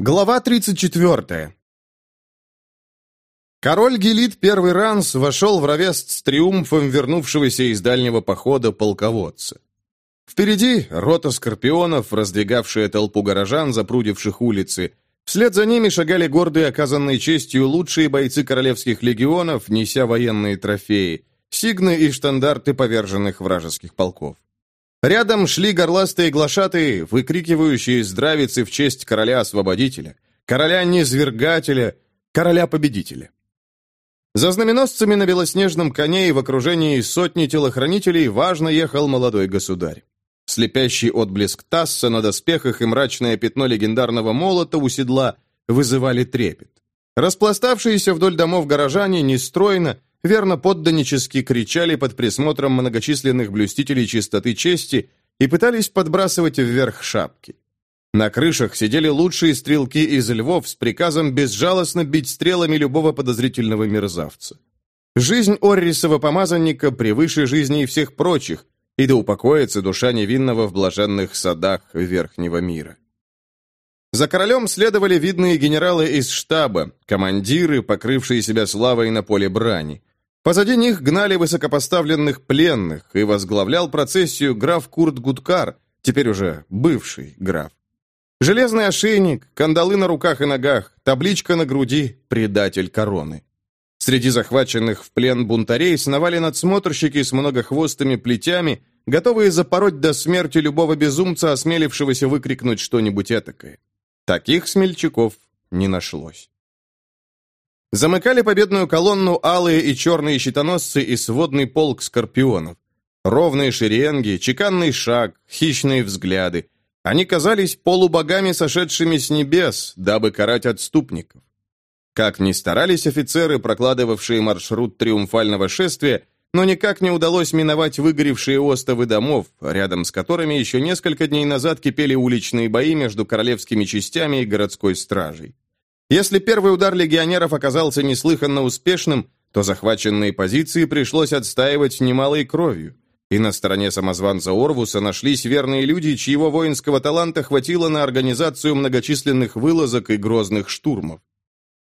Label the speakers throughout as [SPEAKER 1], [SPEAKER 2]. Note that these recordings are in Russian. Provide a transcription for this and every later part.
[SPEAKER 1] Глава 34. Король Гелит первый ранс вошел в Равест с триумфом вернувшегося из дальнего похода полководца. Впереди рота скорпионов, раздвигавшая толпу горожан, запрудивших улицы. Вслед за ними шагали гордые, оказанные честью, лучшие бойцы королевских легионов, неся военные трофеи, сигны и штандарты поверженных вражеских полков. Рядом шли горластые глашатые, выкрикивающие здравицы в честь короля-освободителя, короля-низвергателя, короля-победителя. За знаменосцами на белоснежном коне и в окружении сотни телохранителей важно ехал молодой государь. Слепящий отблеск Тасса на доспехах и мрачное пятно легендарного молота у седла вызывали трепет. Распластавшиеся вдоль домов горожане нестройно, верно подданнически кричали под присмотром многочисленных блюстителей чистоты чести и пытались подбрасывать вверх шапки. На крышах сидели лучшие стрелки из львов с приказом безжалостно бить стрелами любого подозрительного мерзавца. Жизнь Оррисова помазанника превыше жизни всех прочих, и да упокоится душа невинного в блаженных садах Верхнего мира. За королем следовали видные генералы из штаба, командиры, покрывшие себя славой на поле брани. Позади них гнали высокопоставленных пленных, и возглавлял процессию граф Курт Гудкар, теперь уже бывший граф. Железный ошейник, кандалы на руках и ногах, табличка на груди «Предатель короны». Среди захваченных в плен бунтарей сновали надсмотрщики с многохвостыми плетями, готовые запороть до смерти любого безумца, осмелившегося выкрикнуть что-нибудь этакое. Таких смельчаков не нашлось. Замыкали победную колонну алые и черные щитоносцы и сводный полк скорпионов. Ровные шеренги, чеканный шаг, хищные взгляды. Они казались полубогами, сошедшими с небес, дабы карать отступников. Как ни старались офицеры, прокладывавшие маршрут триумфального шествия, но никак не удалось миновать выгоревшие остовы домов, рядом с которыми еще несколько дней назад кипели уличные бои между королевскими частями и городской стражей. Если первый удар легионеров оказался неслыханно успешным, то захваченные позиции пришлось отстаивать немалой кровью. И на стороне самозванца Орвуса нашлись верные люди, чьего воинского таланта хватило на организацию многочисленных вылазок и грозных штурмов.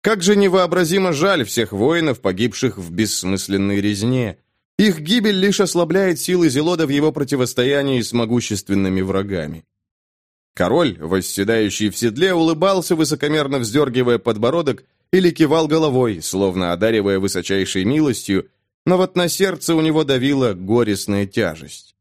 [SPEAKER 1] Как же невообразимо жаль всех воинов, погибших в бессмысленной резне. Их гибель лишь ослабляет силы Зелода в его противостоянии с могущественными врагами. Король, восседающий в седле, улыбался, высокомерно вздергивая подбородок, или кивал головой, словно одаривая высочайшей милостью, но вот на сердце у него давила горестная тяжесть.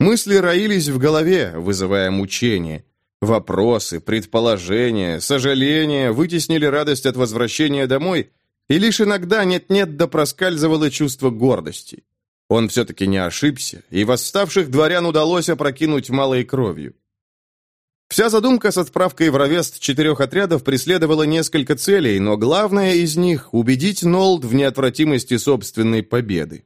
[SPEAKER 1] Мысли роились в голове, вызывая мучение. Вопросы, предположения, сожаления вытеснили радость от возвращения домой, и лишь иногда нет-нет да проскальзывало чувство гордости. Он все-таки не ошибся, и восставших дворян удалось опрокинуть малой кровью. Вся задумка с отправкой в Равест четырех отрядов преследовала несколько целей, но главное из них – убедить Нолд в неотвратимости собственной победы.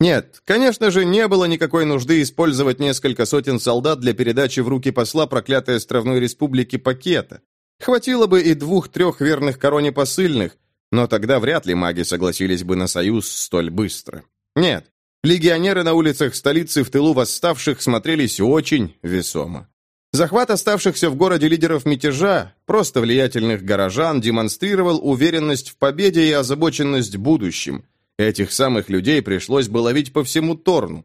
[SPEAKER 1] Нет, конечно же, не было никакой нужды использовать несколько сотен солдат для передачи в руки посла проклятой островной республики пакета. Хватило бы и двух-трех верных короне посыльных, но тогда вряд ли маги согласились бы на союз столь быстро. Нет, легионеры на улицах столицы в тылу восставших смотрелись очень весомо. Захват оставшихся в городе лидеров мятежа, просто влиятельных горожан, демонстрировал уверенность в победе и озабоченность будущим. Этих самых людей пришлось бы ловить по всему Торну.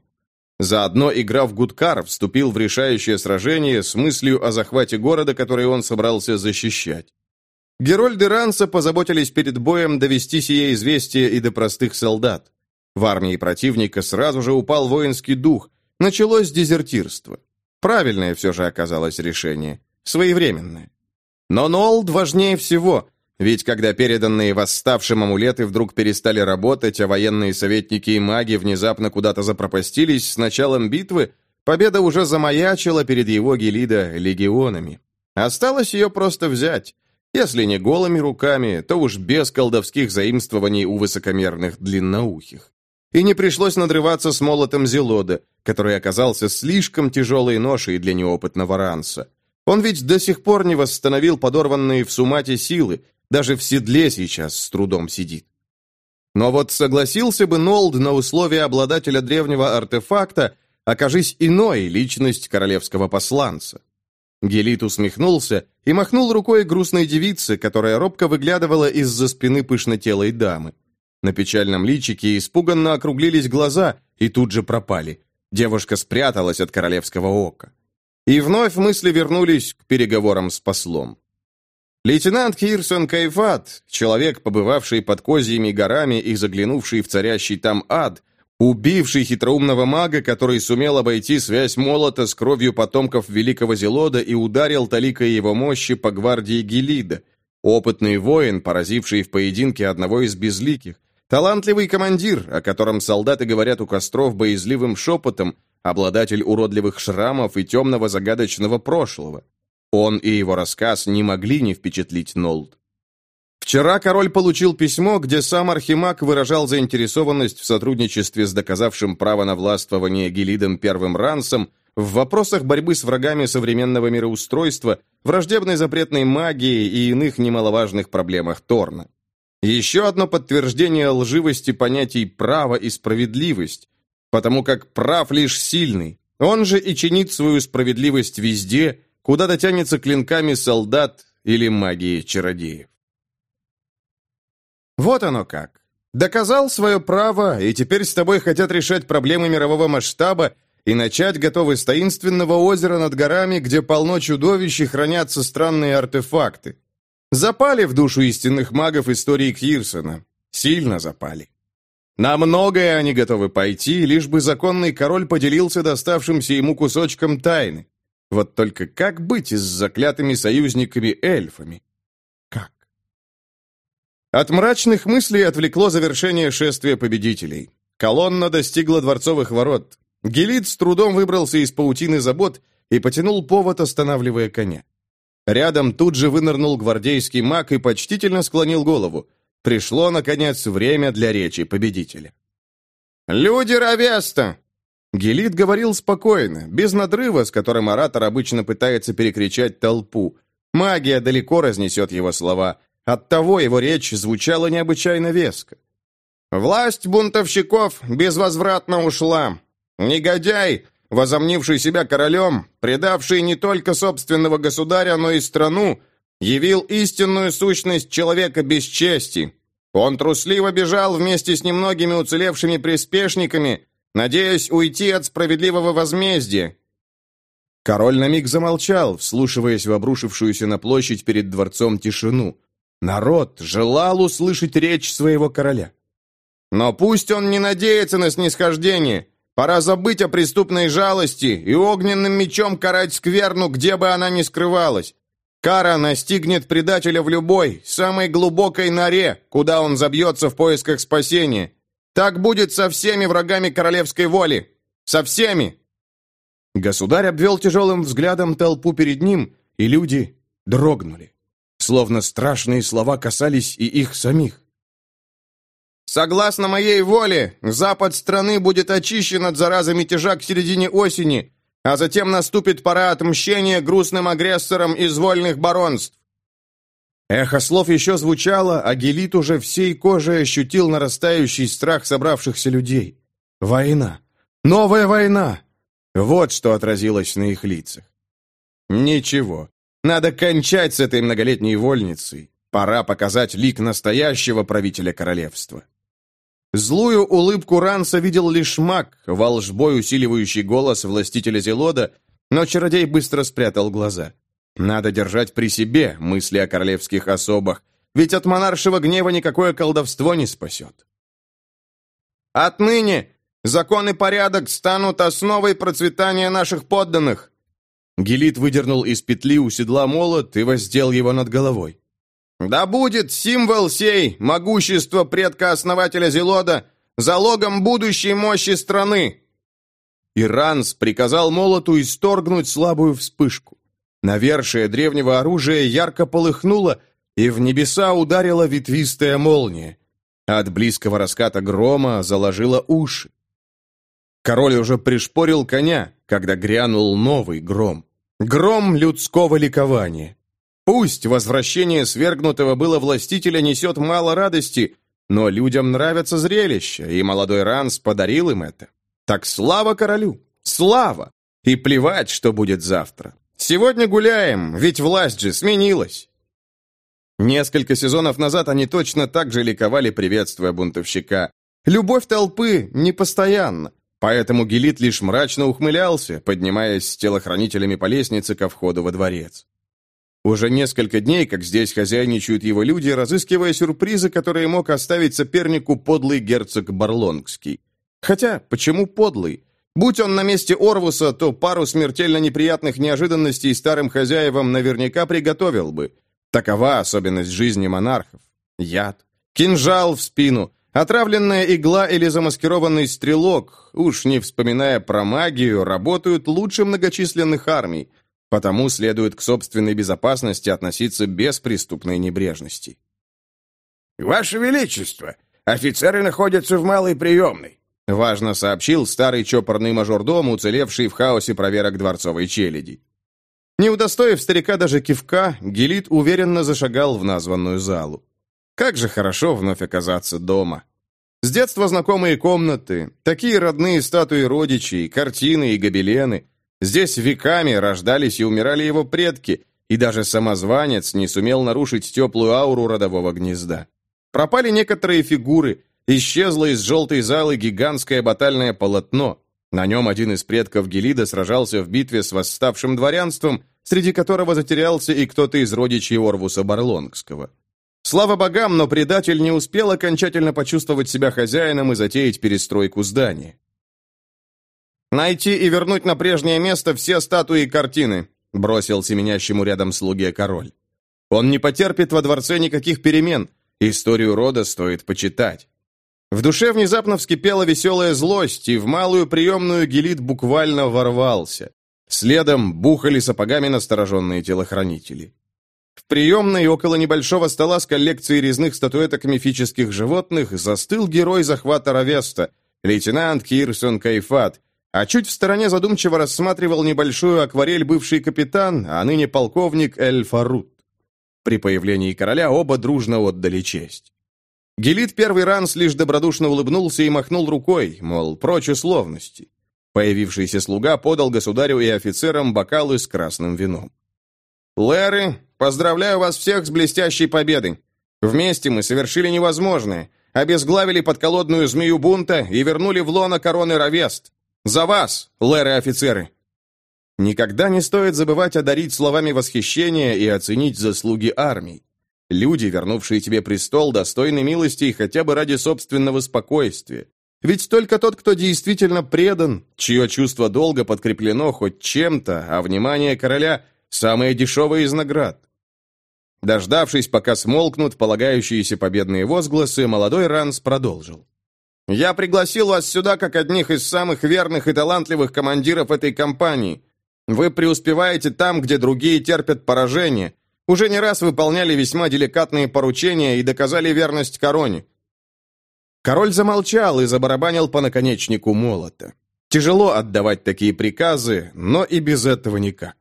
[SPEAKER 1] Заодно игра в Гудкар вступил в решающее сражение с мыслью о захвате города, который он собрался защищать. Герольды Ранса позаботились перед боем довести сие известие и до простых солдат. В армии противника сразу же упал воинский дух, началось дезертирство. Правильное все же оказалось решение. Своевременное. Но Нолд важнее всего, ведь когда переданные восставшим амулеты вдруг перестали работать, а военные советники и маги внезапно куда-то запропастились с началом битвы, победа уже замаячила перед его гелида легионами. Осталось ее просто взять. Если не голыми руками, то уж без колдовских заимствований у высокомерных длинноухих. И не пришлось надрываться с молотом Зелода, который оказался слишком тяжелой ношей для неопытного ранца. Он ведь до сих пор не восстановил подорванные в сумате силы, даже в седле сейчас с трудом сидит. Но вот согласился бы Нолд на условия обладателя древнего артефакта, окажись иной личность королевского посланца. Гелит усмехнулся и махнул рукой грустной девице, которая робко выглядывала из-за спины пышнотелой дамы. На печальном личике испуганно округлились глаза и тут же пропали. Девушка спряталась от королевского ока. И вновь мысли вернулись к переговорам с послом. Лейтенант Хирсон Кайфат, человек, побывавший под Козьими горами и заглянувший в царящий там ад, убивший хитроумного мага, который сумел обойти связь молота с кровью потомков Великого Зелода и ударил таликой его мощи по гвардии Гелида, опытный воин, поразивший в поединке одного из безликих, талантливый командир, о котором солдаты говорят у костров боязливым шепотом, обладатель уродливых шрамов и темного загадочного прошлого. Он и его рассказ не могли не впечатлить Нолд. Вчера король получил письмо, где сам Архимаг выражал заинтересованность в сотрудничестве с доказавшим право на властвование Гелидом Первым Рансом в вопросах борьбы с врагами современного мироустройства, враждебной запретной магии и иных немаловажных проблемах Торна. Еще одно подтверждение лживости понятий «право» и «справедливость», потому как прав лишь сильный, он же и чинит свою справедливость везде, куда дотянется клинками солдат или магией чародеев. Вот оно как. Доказал свое право, и теперь с тобой хотят решать проблемы мирового масштаба и начать готовы с таинственного озера над горами, где полно чудовищ и хранятся странные артефакты. Запали в душу истинных магов истории Кирсона. Сильно запали. На многое они готовы пойти, лишь бы законный король поделился доставшимся ему кусочком тайны. Вот только как быть с заклятыми союзниками-эльфами? От мрачных мыслей отвлекло завершение шествия победителей. Колонна достигла дворцовых ворот. Гелит с трудом выбрался из паутины забот и потянул повод, останавливая коня. Рядом тут же вынырнул гвардейский маг и почтительно склонил голову. Пришло, наконец, время для речи победителя. «Люди Равеста!» Гелит говорил спокойно, без надрыва, с которым оратор обычно пытается перекричать толпу. Магия далеко разнесет его слова, Оттого его речь звучала необычайно веско. «Власть бунтовщиков безвозвратно ушла. Негодяй, возомнивший себя королем, предавший не только собственного государя, но и страну, явил истинную сущность человека без чести. Он трусливо бежал вместе с немногими уцелевшими приспешниками, надеясь уйти от справедливого возмездия. Король на миг замолчал, вслушиваясь в обрушившуюся на площадь перед дворцом тишину. Народ желал услышать речь своего короля. Но пусть он не надеется на снисхождение. Пора забыть о преступной жалости и огненным мечом карать скверну, где бы она ни скрывалась. Кара настигнет предателя в любой, самой глубокой норе, куда он забьется в поисках спасения. Так будет со всеми врагами королевской воли. Со всеми!» Государь обвел тяжелым взглядом толпу перед ним, и люди дрогнули словно страшные слова касались и их самих. «Согласно моей воле, запад страны будет очищен от заразы мятежа к середине осени, а затем наступит пора отмщения грустным агрессорам из вольных баронств. Эхо слов еще звучало, а Гелит уже всей кожей ощутил нарастающий страх собравшихся людей. Война. Новая война. Вот что отразилось на их лицах. Ничего. Надо кончать с этой многолетней вольницей. Пора показать лик настоящего правителя королевства. Злую улыбку Ранса видел лишь маг, волжбой усиливающий голос властителя Зелода, но чародей быстро спрятал глаза. Надо держать при себе мысли о королевских особах, ведь от монаршего гнева никакое колдовство не спасет. «Отныне закон и порядок станут основой процветания наших подданных», Гелит выдернул из петли у седла молот и воздел его над головой. «Да будет символ сей, могущество предка-основателя Зелода, залогом будущей мощи страны!» Иранс приказал молоту исторгнуть слабую вспышку. Навершие древнего оружия ярко полыхнуло, и в небеса ударила ветвистая молния. От близкого раската грома заложило уши. Король уже пришпорил коня, когда грянул новый гром. Гром людского ликования. Пусть возвращение свергнутого было властителя несет мало радости, но людям нравятся зрелища, и молодой Ранс подарил им это. Так слава королю! Слава! И плевать, что будет завтра. Сегодня гуляем, ведь власть же сменилась. Несколько сезонов назад они точно так же ликовали, приветствуя бунтовщика. Любовь толпы непостоянна, поэтому Гелит лишь мрачно ухмылялся, поднимаясь с телохранителями по лестнице ко входу во дворец. Уже несколько дней, как здесь хозяйничают его люди, разыскивая сюрпризы, которые мог оставить сопернику подлый герцог Барлонгский. Хотя, почему подлый? Будь он на месте Орвуса, то пару смертельно неприятных неожиданностей старым хозяевам наверняка приготовил бы. Такова особенность жизни монархов. Яд, кинжал в спину, отравленная игла или замаскированный стрелок, уж не вспоминая про магию, работают лучше многочисленных армий – Потому следует к собственной безопасности относиться без преступной небрежности.
[SPEAKER 2] «Ваше Величество, офицеры находятся в малой приемной»,
[SPEAKER 1] важно сообщил старый чопорный мажордом, уцелевший в хаосе проверок дворцовой челяди. Не удостоив старика даже кивка, Гелит уверенно зашагал в названную залу. Как же хорошо вновь оказаться дома. С детства знакомые комнаты, такие родные статуи родичей, картины и гобелены, Здесь веками рождались и умирали его предки, и даже самозванец не сумел нарушить теплую ауру родового гнезда. Пропали некоторые фигуры, исчезло из желтой залы гигантское батальное полотно. На нем один из предков Гелида сражался в битве с восставшим дворянством, среди которого затерялся и кто-то из родичей Орвуса Барлонгского. Слава богам, но предатель не успел окончательно почувствовать себя хозяином и затеять перестройку здания. «Найти и вернуть на прежнее место все статуи и картины», бросил семенящему рядом слуге король. «Он не потерпит во дворце никаких перемен. Историю рода стоит почитать». В душе внезапно вскипела веселая злость, и в малую приемную Гелит буквально ворвался. Следом бухали сапогами настороженные телохранители. В приемной около небольшого стола с коллекцией резных статуэток мифических животных застыл герой захвата Равеста, лейтенант Кирсон Кайфат, а чуть в стороне задумчиво рассматривал небольшую акварель бывший капитан, а ныне полковник Эль Фарут. При появлении короля оба дружно отдали честь. Гелит первый ранс лишь добродушно улыбнулся и махнул рукой, мол, прочь условности. Появившийся слуга подал государю и офицерам бокалы с красным вином. «Лэры, поздравляю вас всех с блестящей победой. Вместе мы совершили невозможное, обезглавили подколодную змею бунта и вернули в лоно короны Равест. «За вас, лэры-офицеры!» Никогда не стоит забывать одарить словами восхищения и оценить заслуги армий. Люди, вернувшие тебе престол, достойны милости хотя бы ради собственного спокойствия. Ведь только тот, кто действительно предан, чье чувство долга подкреплено хоть чем-то, а внимание короля – самое дешевое из наград. Дождавшись, пока смолкнут полагающиеся победные возгласы, молодой Ранс продолжил. Я пригласил вас сюда как одних из самых верных и талантливых командиров этой компании. Вы преуспеваете там, где другие терпят поражение. Уже не раз выполняли весьма деликатные поручения и доказали верность короне». Король замолчал и забарабанил по наконечнику молота. Тяжело отдавать такие приказы, но и без этого никак.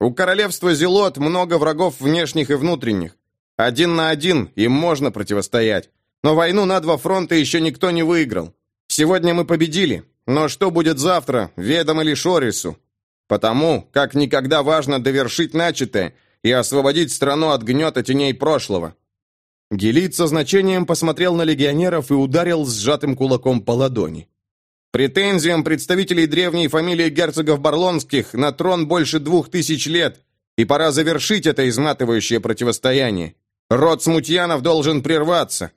[SPEAKER 1] У королевства Зелот много врагов внешних и внутренних. Один на один им можно противостоять. Но войну на два фронта еще никто не выиграл. Сегодня мы победили, но что будет завтра, ведомо лишь Орису. Потому, как никогда важно довершить начатое и освободить страну от гнета теней прошлого. Гелит со значением посмотрел на легионеров и ударил сжатым кулаком по ладони. Претензиям представителей древней фамилии герцогов Барлонских на трон больше двух тысяч лет, и пора завершить это изматывающее противостояние. Род смутьянов должен прерваться.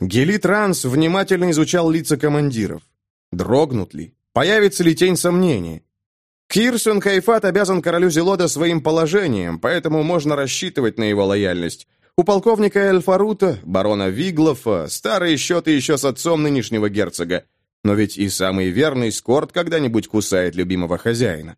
[SPEAKER 1] Гелит Ранс внимательно изучал лица командиров. Дрогнут ли? Появится ли тень сомнения? Кирсон Кайфат обязан королю Зелода своим положением, поэтому можно рассчитывать на его лояльность. У полковника Эльфарута, барона Виглофа, старые счеты еще с отцом нынешнего герцога. Но ведь и самый верный Скорт когда-нибудь кусает любимого хозяина.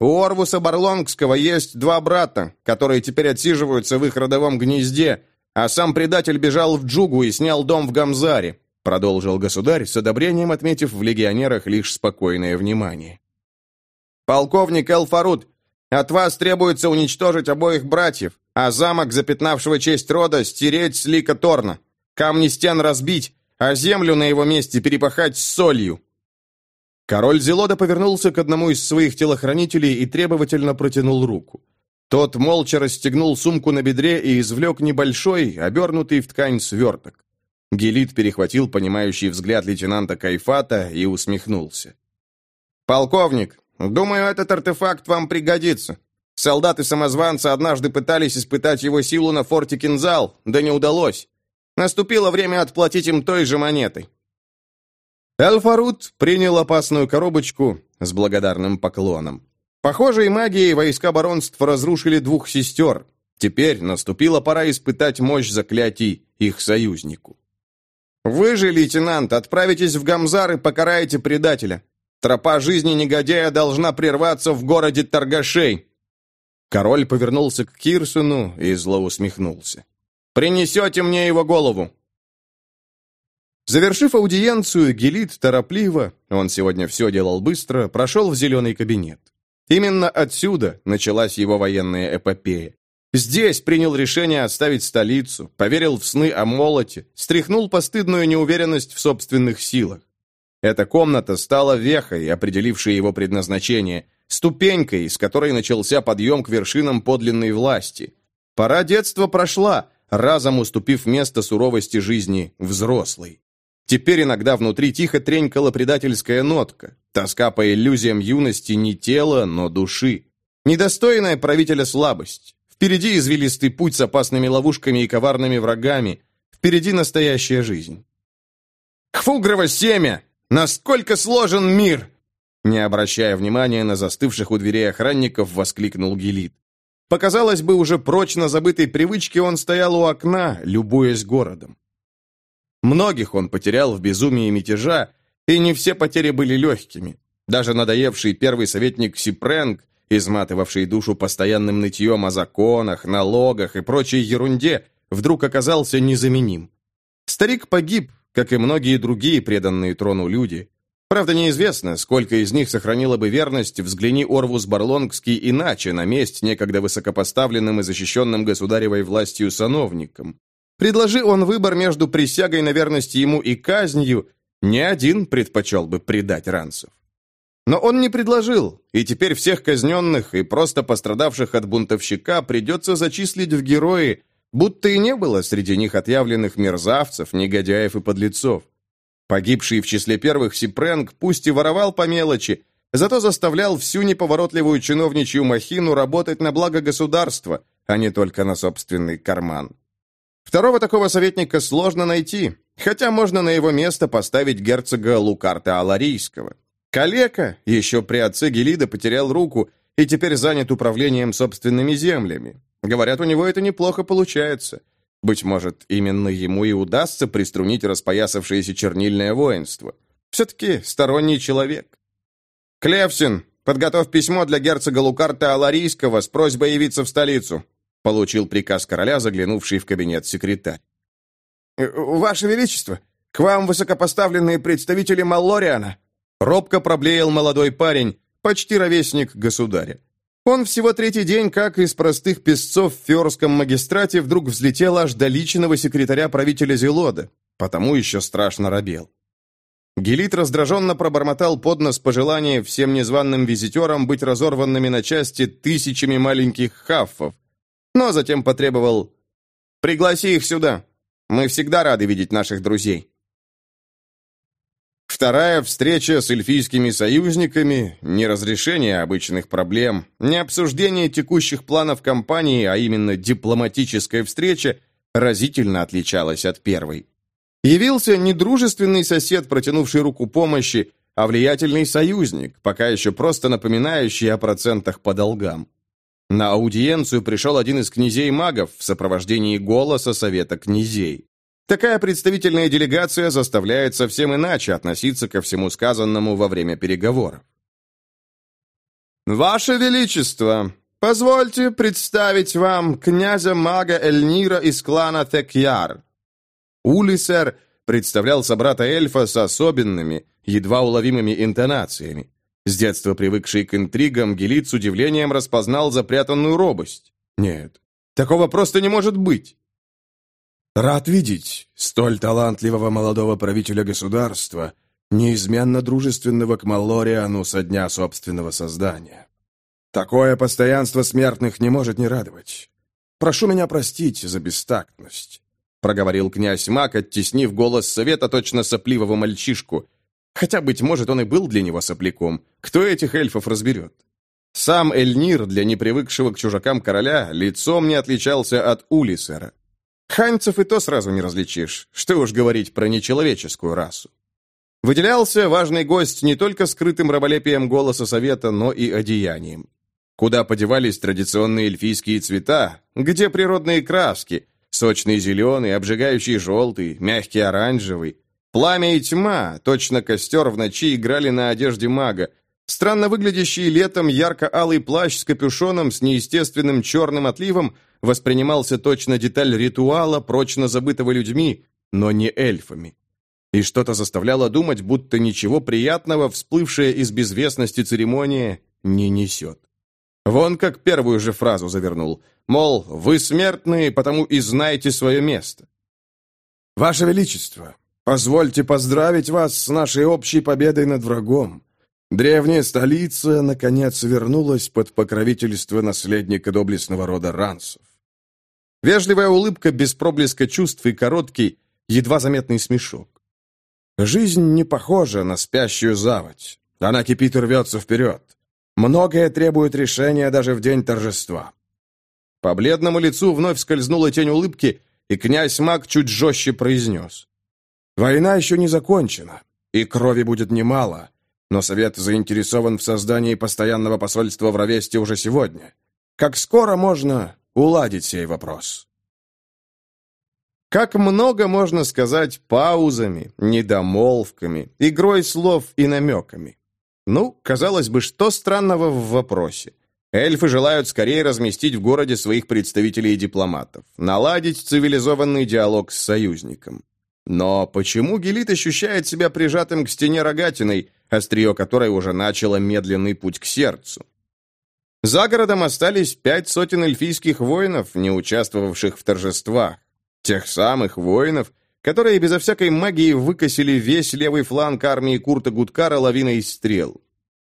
[SPEAKER 1] У Орвуса Барлонгского есть два брата, которые теперь отсиживаются в их родовом гнезде, а сам предатель бежал в Джугу и снял дом в Гамзаре, продолжил государь, с одобрением отметив в легионерах лишь спокойное внимание. «Полковник Элфарут, от вас требуется уничтожить обоих братьев, а замок, запятнавшего честь рода, стереть с лика Торна, камни стен разбить, а землю на его месте перепахать с солью». Король Зелода повернулся к одному из своих телохранителей и требовательно протянул руку. Тот молча расстегнул сумку на бедре и извлек небольшой, обернутый в ткань сверток. Гелит перехватил понимающий взгляд лейтенанта Кайфата и усмехнулся. «Полковник, думаю, этот артефакт вам пригодится. Солдаты-самозванцы однажды пытались испытать его силу на форте Кинзал, да не удалось. Наступило время отплатить им той же монетой. Эльфарут принял опасную коробочку с благодарным поклоном. Похожей магией войска баронств разрушили двух сестер. Теперь наступила пора испытать мощь заклятий их союзнику. «Вы же, лейтенант, отправитесь в Гамзар и покараете предателя. Тропа жизни негодяя должна прерваться в городе Торгашей». Король повернулся к Кирсону и зло усмехнулся. «Принесете мне его голову!» Завершив аудиенцию, Гелит торопливо, он сегодня все делал быстро, прошел в зеленый кабинет. Именно отсюда началась его военная эпопея. Здесь принял решение оставить столицу, поверил в сны о молоте, стряхнул постыдную неуверенность в собственных силах. Эта комната стала вехой, определившей его предназначение, ступенькой, с которой начался подъем к вершинам подлинной власти. Пора детства прошла, разом уступив место суровости жизни взрослой. Теперь иногда внутри тихо тренькала предательская нотка, тоска по иллюзиям юности не тела, но души. Недостойная правителя слабость. Впереди извилистый путь с опасными ловушками и коварными врагами. Впереди настоящая жизнь. «Хфугрово семя! Насколько сложен мир!» Не обращая внимания на застывших у дверей охранников, воскликнул Гелит. Показалось бы, уже прочно забытой привычке он стоял у окна, любуясь городом. Многих он потерял в безумии мятежа, и не все потери были легкими. Даже надоевший первый советник Сипренг, изматывавший душу постоянным нытьем о законах, налогах и прочей ерунде, вдруг оказался незаменим. Старик погиб, как и многие другие преданные трону люди. Правда, неизвестно, сколько из них сохранило бы верность, взгляни Орвус Барлонгский иначе, на месть некогда высокопоставленным и защищенным государевой властью сановникам. Предложи он выбор между присягой на верность ему и казнью, ни один предпочел бы предать ранцев. Но он не предложил, и теперь всех казненных и просто пострадавших от бунтовщика придется зачислить в герои, будто и не было среди них отъявленных мерзавцев, негодяев и подлецов. Погибший в числе первых Сипренг пусть и воровал по мелочи, зато заставлял всю неповоротливую чиновничью махину работать на благо государства, а не только на собственный карман. Второго такого советника сложно найти, хотя можно на его место поставить герцога Лукарта Аларийского. Калека еще при отце Гелида потерял руку и теперь занят управлением собственными землями. Говорят, у него это неплохо получается. Быть может, именно ему и удастся приструнить распоясавшееся чернильное воинство. Все-таки сторонний человек. «Клевсин, подготовь письмо для герцога Лукарта Аларийского с просьбой явиться в столицу. Получил приказ короля, заглянувший в кабинет секретарь. «Э, «Ваше Величество, к вам высокопоставленные представители Маллориана!» Робко проблеял молодой парень, почти ровесник государя. Он всего третий день, как из простых песцов в Фиорском магистрате, вдруг взлетел аж до личного секретаря правителя Зелода, потому еще страшно робел. Гелит раздраженно пробормотал под нос пожелание всем незваным визитерам быть разорванными на части тысячами маленьких хаффов, но затем потребовал «Пригласи их сюда. Мы всегда рады видеть наших друзей». Вторая встреча с эльфийскими союзниками, не разрешение обычных проблем, не обсуждение текущих планов кампании, а именно дипломатическая встреча, разительно отличалась от первой. Явился не дружественный сосед, протянувший руку помощи, а влиятельный союзник, пока еще просто напоминающий о процентах по долгам. На аудиенцию пришел один из князей-магов в сопровождении голоса Совета князей. Такая представительная делегация заставляет совсем иначе относиться ко всему сказанному во время переговоров. «Ваше Величество, позвольте представить вам князя-мага Эльнира из клана Текьяр». Улисер представлял собрата эльфа с особенными, едва уловимыми интонациями. С детства привыкший к интригам, Гелит с удивлением распознал запрятанную робость. Нет, такого просто не может быть.
[SPEAKER 3] «Рад видеть столь талантливого молодого правителя государства,
[SPEAKER 2] неизменно дружественного к Маллориану со дня собственного создания. Такое постоянство смертных не может не радовать. Прошу меня простить за бестактность», — проговорил князь Мак, оттеснив голос совета точно сопливого мальчишку. Хотя, быть может, он и был для него сопляком. Кто этих эльфов разберет? Сам Эльнир, для непривыкшего к чужакам короля, лицом не отличался от Улисера. Ханьцев и то сразу не различишь, что уж говорить про нечеловеческую расу. Выделялся важный гость не только скрытым раболепием голоса совета, но и одеянием. Куда подевались традиционные эльфийские цвета? Где природные краски? Сочный зеленый, обжигающий желтый, мягкий оранжевый. Пламя и тьма, точно костер в ночи играли на одежде мага, Странно выглядящий летом ярко-алый плащ с капюшоном с неестественным черным отливом воспринимался точно деталь ритуала, прочно забытого людьми, но не эльфами. И что-то заставляло думать, будто ничего приятного, всплывшая из безвестности церемония, не несет. Вон как первую же фразу завернул, мол, вы смертные, потому и знаете свое место. «Ваше Величество, позвольте поздравить вас с нашей общей победой над врагом. Древняя столица, наконец, вернулась под покровительство наследника доблестного рода Рансов. Вежливая улыбка без проблеска чувств и короткий, едва заметный смешок. Жизнь не похожа на спящую заводь. Она кипит и рвется вперед. Многое требует решения даже в день торжества. По бледному лицу вновь скользнула тень улыбки, и князь Мак чуть жестче произнес. «Война еще не закончена, и крови будет немало, но Совет заинтересован в создании постоянного посольства в Равесте уже сегодня. Как скоро можно уладить сей вопрос? Как много можно сказать паузами, недомолвками, игрой слов и намеками? Ну, казалось бы, что странного в вопросе? Эльфы желают скорее разместить в городе своих представителей и дипломатов, наладить цивилизованный диалог с союзником. Но почему Гелит ощущает себя прижатым к стене рогатиной, острие которой уже начало медленный путь к сердцу? За городом остались пять сотен эльфийских воинов, не участвовавших в торжествах. Тех самых воинов, которые безо всякой магии выкосили весь левый фланг армии Курта Гудкара лавиной стрел.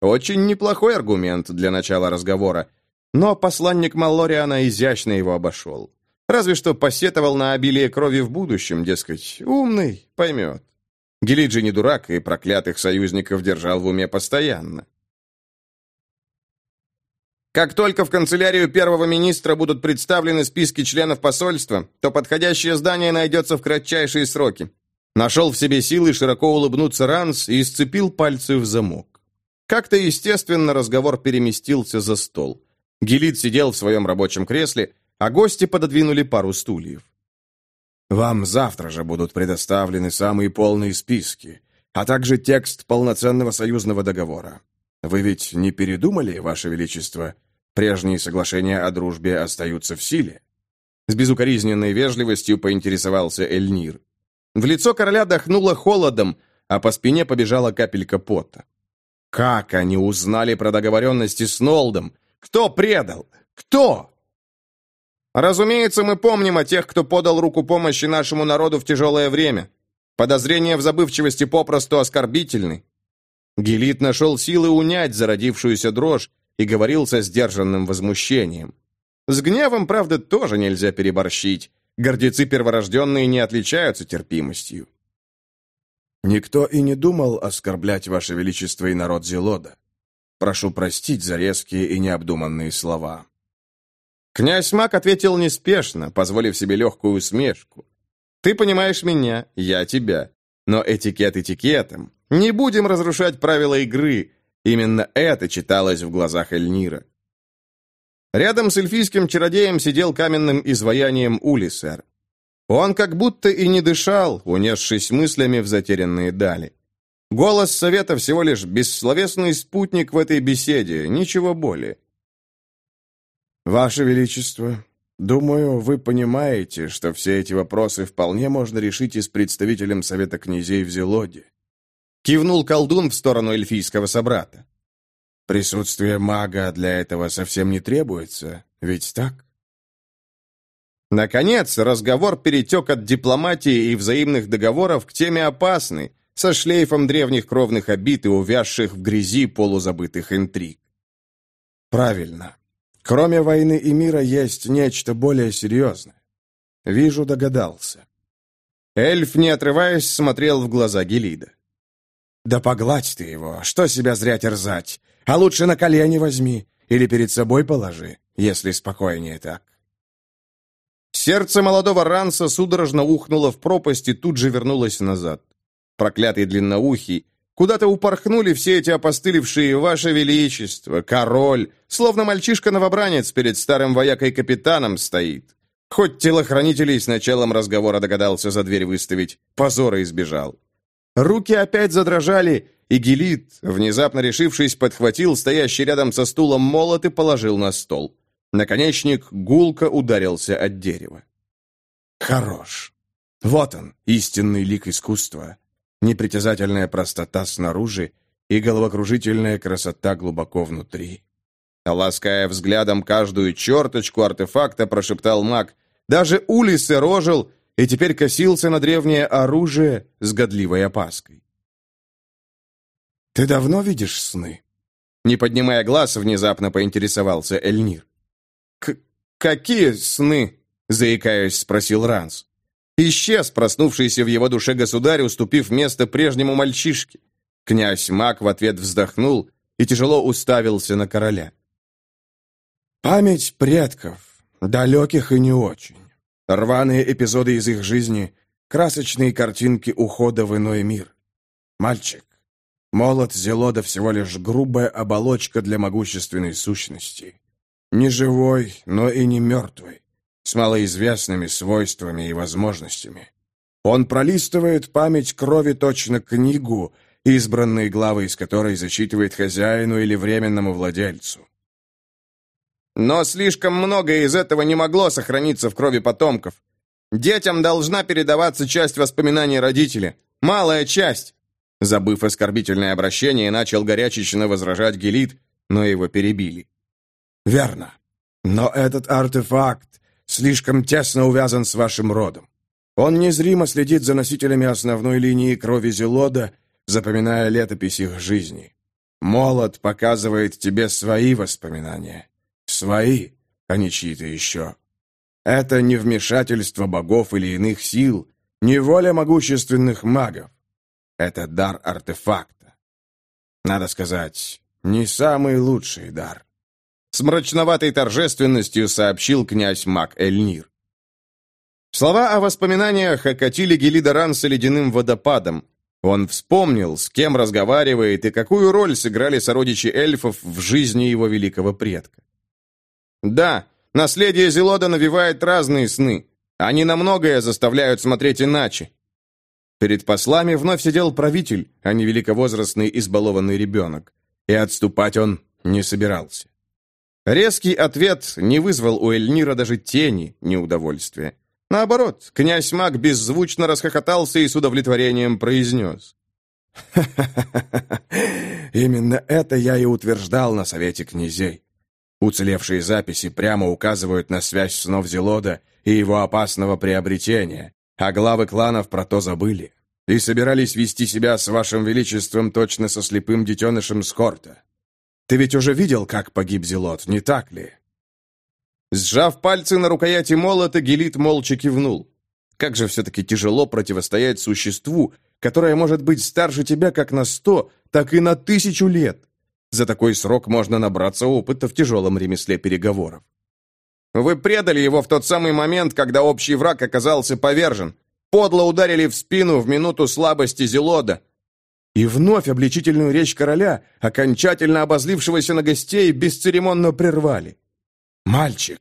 [SPEAKER 2] Очень неплохой аргумент для начала разговора, но посланник Маллориана изящно его обошел. Разве что посетовал на обилие крови в будущем, дескать, умный, поймет. Гелиджи не дурак и проклятых союзников держал в уме постоянно. Как только в канцелярию первого министра будут представлены списки членов посольства, то подходящее здание найдется в кратчайшие сроки. Нашел в себе силы широко улыбнуться Ранс и сцепил пальцы в замок. Как-то естественно разговор переместился за стол. Гелит сидел в своем рабочем кресле, а гости пододвинули пару стульев. «Вам завтра же будут предоставлены самые полные списки, а также текст полноценного союзного договора. Вы ведь не передумали, Ваше Величество? Прежние соглашения о дружбе остаются в силе?» С безукоризненной вежливостью поинтересовался Эльнир. В лицо короля дохнуло холодом, а по спине побежала капелька пота. Как они узнали про договоренности с Нолдом? Кто предал? Кто? Разумеется, мы помним о тех, кто подал руку помощи нашему народу в тяжелое время. Подозрения в забывчивости попросту оскорбительны. Гелит нашел силы унять зародившуюся дрожь и говорил со сдержанным возмущением. С гневом, правда, тоже нельзя переборщить. Гордецы перворожденные не отличаются терпимостью. Никто и не думал оскорблять Ваше Величество и народ Зелода. Прошу простить за резкие и необдуманные слова. Князь Мак ответил неспешно, позволив себе легкую усмешку. «Ты понимаешь меня, я тебя. Но этикет этикетом. Не будем разрушать правила игры. Именно это читалось в глазах Эльнира». Рядом с эльфийским чародеем сидел каменным изваянием Улисер. Он как будто и не дышал, унесшись мыслями в затерянные дали. Голос совета всего лишь бессловесный спутник в этой беседе, ничего более. «Ваше Величество, думаю, вы понимаете, что все эти вопросы вполне можно решить и с представителем Совета князей в Зелоде». Кивнул колдун в сторону эльфийского собрата. «Присутствие мага для этого совсем не требуется, ведь так?» Наконец, разговор перетек от дипломатии и взаимных договоров к теме опасной, со шлейфом древних кровных обид и увязших в грязи полузабытых интриг.
[SPEAKER 3] Правильно. Кроме войны и мира есть нечто более серьезное. Вижу, догадался.
[SPEAKER 2] Эльф, не отрываясь, смотрел в глаза Гелида.
[SPEAKER 3] «Да погладь ты его, что себя зря терзать. А лучше на колени возьми или перед собой положи, если спокойнее так».
[SPEAKER 2] Сердце молодого Ранса судорожно ухнуло в пропасть и тут же вернулось назад. Проклятый длинноухий, куда-то упорхнули все эти опостылевшие «Ваше Величество», «Король», словно мальчишка-новобранец перед старым воякой-капитаном стоит. Хоть телохранителей с началом разговора догадался за дверь выставить, позора избежал. Руки опять задрожали, и Гелит, внезапно решившись, подхватил стоящий рядом со стулом молот и положил на стол. Наконечник гулко ударился от дерева.
[SPEAKER 3] Хорош. Вот он, истинный лик искусства. Непритязательная простота снаружи и головокружительная красота глубоко внутри.
[SPEAKER 2] Лаская взглядом каждую черточку артефакта, прошептал маг. Даже Улис рожил и теперь косился на древнее оружие с годливой опаской.
[SPEAKER 3] «Ты давно видишь сны?»
[SPEAKER 2] Не поднимая глаз, внезапно поинтересовался Эльнир. «Какие сны?» — заикаясь, спросил Ранс. Исчез проснувшийся в его душе государь, уступив место прежнему мальчишке. Князь Мак в ответ вздохнул и тяжело уставился на короля.
[SPEAKER 3] «Память предков, далеких и не очень. Рваные эпизоды из их жизни, красочные картинки ухода в иной мир. Мальчик, молот Зелода всего лишь грубая оболочка для могущественной сущности. Не живой, но и не мертвый, с малоизвестными свойствами и возможностями. Он пролистывает память крови точно книгу, избранные главы из которой зачитывает хозяину или временному владельцу.
[SPEAKER 2] Но слишком многое из этого не могло сохраниться в крови потомков. Детям должна передаваться часть воспоминаний родителя. Малая часть. Забыв оскорбительное обращение, начал горячечно возражать Гелит, но его перебили.
[SPEAKER 3] Верно. Но этот артефакт слишком тесно увязан с вашим родом. Он незримо следит за носителями основной линии крови Зелода, запоминая летопись их жизни. Молот показывает тебе свои воспоминания. Свои, а не чьи-то еще. Это не вмешательство богов или иных сил, не воля могущественных магов. Это дар артефакта. Надо сказать, не самый лучший дар.
[SPEAKER 2] С мрачноватой торжественностью сообщил князь Мак Эльнир. Слова о воспоминаниях окатили Гелида Ранса ледяным водопадом. Он вспомнил, с кем разговаривает и какую роль сыграли сородичи эльфов в жизни его великого предка. Да, наследие Зелода навевает разные сны. Они на многое заставляют смотреть иначе. Перед послами вновь сидел правитель, а не великовозрастный избалованный ребенок. И отступать он не собирался. Резкий ответ не вызвал у Эльнира даже тени неудовольствия. Наоборот, князь Маг беззвучно расхохотался и с удовлетворением произнес.
[SPEAKER 3] Именно это я и утверждал на совете князей. Уцелевшие записи прямо указывают на связь снов Зелода и его опасного приобретения, а главы кланов про то забыли и собирались вести себя с вашим величеством точно со слепым детенышем Скорта. Ты ведь уже видел, как погиб Зелот, не так ли?»
[SPEAKER 2] Сжав пальцы на рукояти молота, Гелит молча кивнул. Как же все-таки тяжело противостоять существу, которое может быть старше тебя как на сто, так и на тысячу лет. За такой срок можно набраться опыта в тяжелом ремесле переговоров. Вы предали его в тот самый момент, когда общий враг оказался повержен. Подло ударили в спину в минуту слабости Зелода.
[SPEAKER 3] И вновь обличительную речь короля, окончательно обозлившегося на гостей, бесцеремонно прервали. «Мальчик,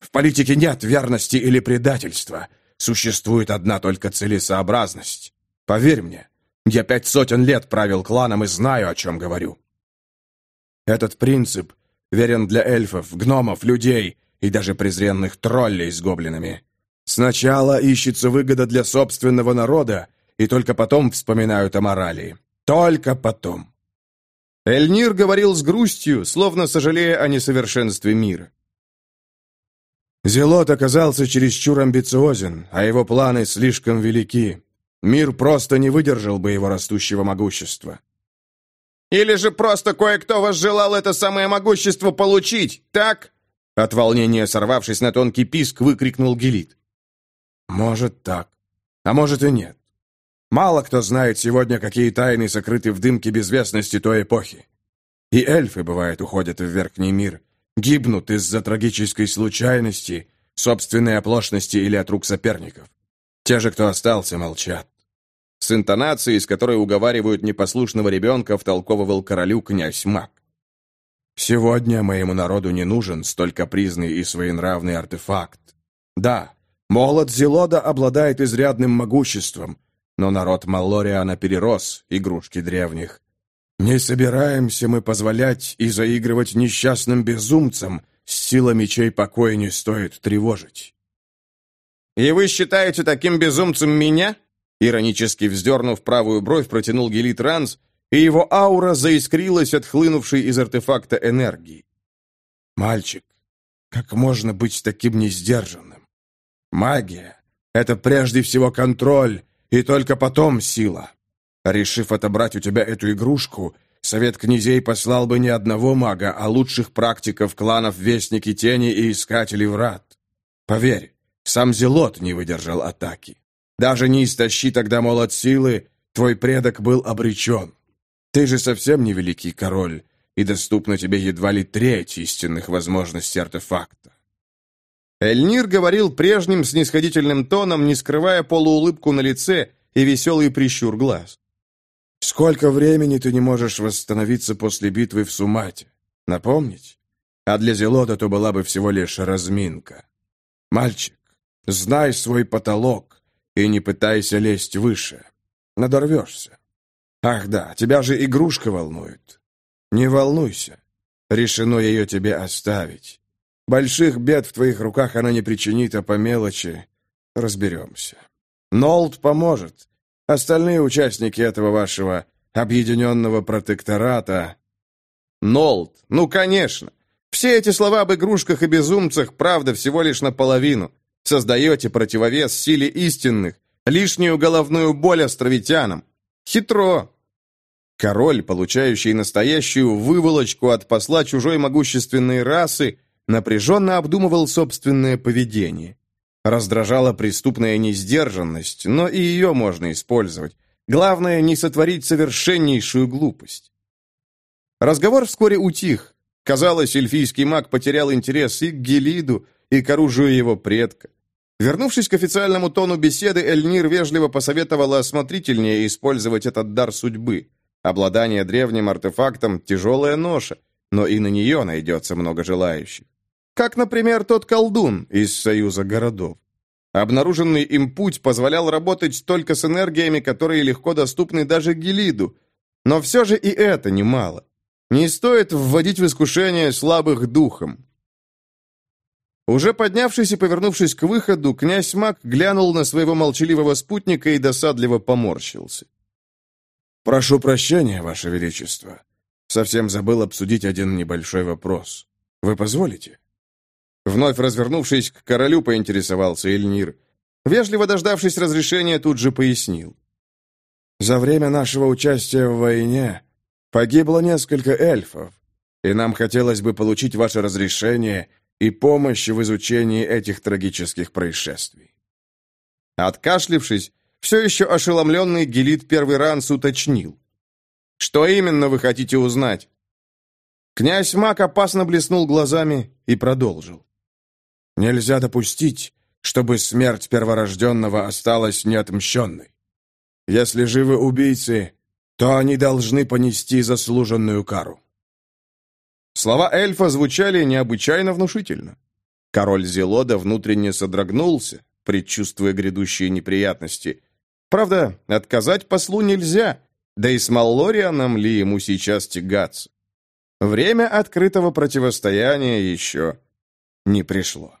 [SPEAKER 3] в политике нет верности или предательства. Существует одна только целесообразность. Поверь мне, я пять сотен лет правил кланом и знаю, о чем говорю. Этот принцип верен для эльфов, гномов, людей и даже презренных троллей с гоблинами. Сначала ищется выгода для собственного народа, и только потом вспоминают о морали. Только потом.
[SPEAKER 2] Эльнир говорил с грустью, словно сожалея о несовершенстве мира.
[SPEAKER 3] Зелот оказался чересчур амбициозен, а его планы слишком велики. Мир просто не выдержал бы его растущего могущества.
[SPEAKER 2] Или же просто кое-кто возжелал это самое могущество получить, так?» От волнения, сорвавшись на тонкий писк, выкрикнул Гелит.
[SPEAKER 3] «Может так, а может и нет. Мало кто знает сегодня, какие тайны сокрыты в дымке безвестности той эпохи. И эльфы, бывает, уходят в верхний мир, гибнут из-за трагической случайности, собственной оплошности или от рук соперников. Те же, кто остался, молчат.
[SPEAKER 1] С интонацией, с которой уговаривают непослушного ребенка, втолковывал королю князь Мак.
[SPEAKER 3] «Сегодня моему народу не нужен столь капризный и своенравный артефакт. Да, молот Зелода обладает изрядным могуществом, но народ Маллориана перерос игрушки древних. Не собираемся мы позволять и заигрывать несчастным безумцам, с силами чей покой не стоит тревожить».
[SPEAKER 2] «И вы считаете таким безумцем меня?»
[SPEAKER 1] Иронически вздернув правую бровь, протянул Гелит Ранс, и его аура заискрилась от хлынувшей из артефакта энергии.
[SPEAKER 3] «Мальчик, как можно быть таким несдержанным? Магия — это прежде всего контроль, и только потом сила. Решив отобрать у тебя эту игрушку, Совет князей послал бы не одного мага, а лучших практиков кланов Вестники Тени и Искателей Врат. Поверь, сам Зелот не выдержал атаки. Даже не истощи тогда молот силы, твой предок был обречен. Ты же совсем не великий король, и доступна тебе едва ли треть истинных возможностей артефакта.
[SPEAKER 2] Эльнир говорил прежним снисходительным тоном, не скрывая полуулыбку на лице и веселый прищур глаз.
[SPEAKER 3] «Сколько времени ты не можешь восстановиться после битвы в Сумате? Напомнить? А для Зелода то была бы всего лишь разминка. Мальчик, знай свой потолок, и не пытайся лезть выше. Надорвешься. Ах да, тебя же игрушка волнует. Не волнуйся. Решено ее тебе оставить. Больших бед в твоих руках она не причинит, а по мелочи разберемся. Нолд поможет. Остальные участники этого вашего объединенного протектората...
[SPEAKER 2] Нолд, ну конечно. Все эти слова об игрушках и безумцах, правда, всего лишь наполовину. Создаете противовес силе истинных, лишнюю головную боль островитянам. Хитро. Король, получающий настоящую выволочку от посла чужой могущественной расы, напряженно обдумывал собственное поведение. Раздражала преступная несдержанность, но и ее можно использовать. Главное, не сотворить совершеннейшую глупость. Разговор вскоре утих. Казалось, эльфийский маг потерял интерес и к Гелиду, и к оружию его предка. Вернувшись к официальному тону беседы, Эльнир вежливо посоветовала осмотрительнее использовать этот дар судьбы. Обладание древним артефактом – тяжелая ноша, но и на нее найдется много желающих. Как, например, тот колдун из Союза городов. Обнаруженный им путь позволял работать только с энергиями, которые легко доступны даже Гелиду. Но все же и это немало. Не стоит вводить в искушение слабых духом. Уже поднявшись и повернувшись к выходу, князь Мак глянул на своего молчаливого спутника и досадливо поморщился.
[SPEAKER 3] «Прошу прощения, Ваше Величество. Совсем забыл обсудить один небольшой вопрос. Вы позволите?»
[SPEAKER 2] Вновь развернувшись к королю, поинтересовался Эльнир. Вежливо дождавшись разрешения, тут же пояснил.
[SPEAKER 3] «За время нашего участия в войне погибло несколько эльфов, и нам хотелось бы получить ваше разрешение и помощи в изучении этих трагических происшествий.
[SPEAKER 2] Откашлившись, все еще ошеломленный Гелит первый ранс уточнил. «Что именно вы хотите узнать?» Князь Мак опасно блеснул глазами и продолжил.
[SPEAKER 3] «Нельзя допустить, чтобы смерть перворожденного осталась неотмщенной. Если живы убийцы, то они должны понести заслуженную кару.
[SPEAKER 2] Слова эльфа звучали необычайно внушительно. Король Зелода внутренне содрогнулся, предчувствуя грядущие неприятности. Правда, отказать послу нельзя, да и с Маллорианом ли ему сейчас тягаться? Время открытого противостояния еще не пришло.